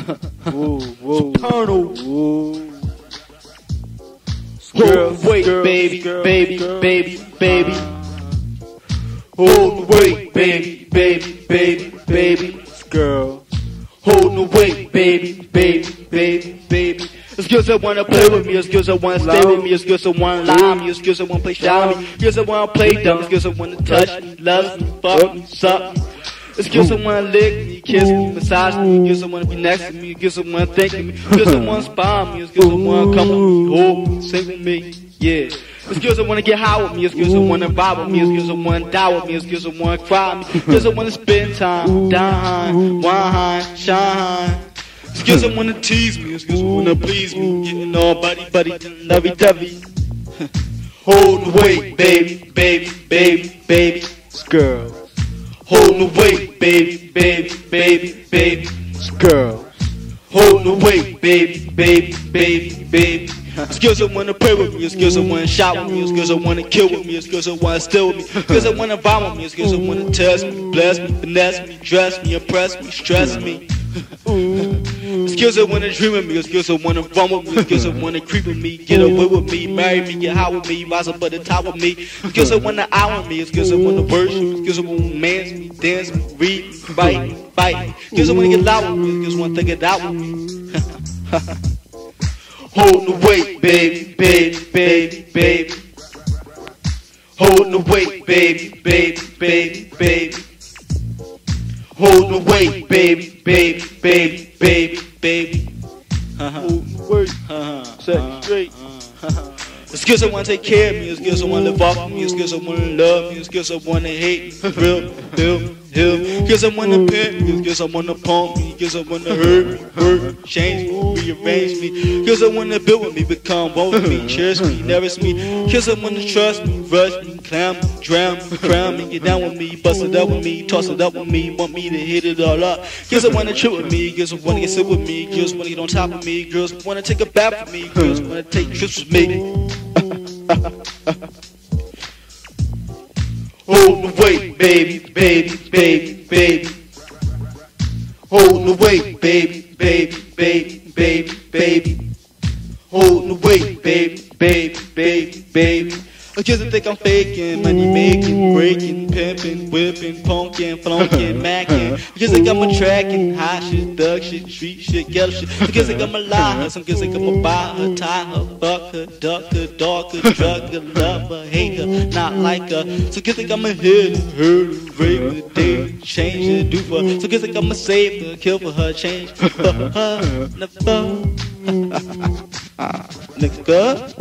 whoa, whoa. Soprano. Whoa. Hold the weight, Girls, baby, girls, baby, girls. baby, baby. Hold the weight, baby, baby, baby, baby. Girl. Hold the weight, baby, baby, baby, baby. It's girls that wanna play with me, it's girls that wanna stay with me, it's girls that wanna lie me, it's girls that wanna play shy me, girls that wanna play dumb, it's girls that wanna touch me, love me, fuck me, suck me. It's girls that wanna lick me, kiss me, massage me, girls that wanna be next to me, girls that wanna think of me, that wanna spy me, that wanna come with me, me, sing with me, yeah. Girls that wanna get high with me, girls that wanna vibe with me, girls that wanna die with me, girls that wanna cry with me, girls that wanna spend time, dine, wine, shine. Girls that wanna tease me, it's girls wanna please me, getting all buddy buddy, lovey dovey. Hold the weight, baby, baby, baby, baby. Girl. Hold the weight, baby, baby, baby, baby. Girls. Hold the weight, baby, baby, baby, baby. It's girls that wanna play with me, it's girls that wanna shout with me, it's girls that wanna kill with me, it's girls that wanna steal with me, it's girls that wanna vibe with me, it's girls that wanna test me, bless me, finesse me, dress me, impress me, stress me. It's girls that wanna dream with me, it's girls that wanna run with me, it's girls that wanna creep with me, get away with me, marry me, get high with me, rise up at the top with me. It's girls that wanna out with me, it's girls that wanna worship girls that wanna romance me, dance me, read me, bite bite. Girls that wanna get loud with me, that wanna think it out with me. Hold the weight, baby, baby, baby, baby. Hold the weight, baby, baby, baby, baby. Hold the weight, baby, baby, baby, baby, baby. Uh-huh. Wait. Uh-huh. Set uh-huh. straight. Uh-huh. It's girls that wanna take care of me, that wanna live off of me, it's girls that wanna love me, it's girls that wanna hate me, real, real, real. Girls that wanna pimp me, it's girls that wanna pump me, girls that wanna hurt me, hurt me, change me, rearrange me. Girls that wanna build with me, become one with me, cherish me, nourish me. Girls that wanna trust me, rush me, clam me, drown me, crown me, get down with me, bust it up with me, toss it up with me, want me to hit it all up. Girls that wanna trip with me, girls that wanna get sit with me, girls wanna get on top of me, girls wanna take a bath with me, girls wanna take trips with me. Hold the weight, baby, baby, baby, baby. Hold the weight, baby, baby, baby, baby, baby. Hold the weight, baby, baby, baby, baby. I just think I'm faking, money making, breaking, pimping, whipping, punking, flunking, macking. I just think I'm a tracking, hot shit, thug shit, street shit, ghetto shit. I just think I'm a lie some kids think I'm a buy her, tie her, fuck her, duck her, dog her, drug her, love her, hate her, not like her. Some kids think I'm a hit her, hurt her, rape her, date her, change her, do for her. Some kids think I'm a save her, kill for her, change for her, never. Nigga.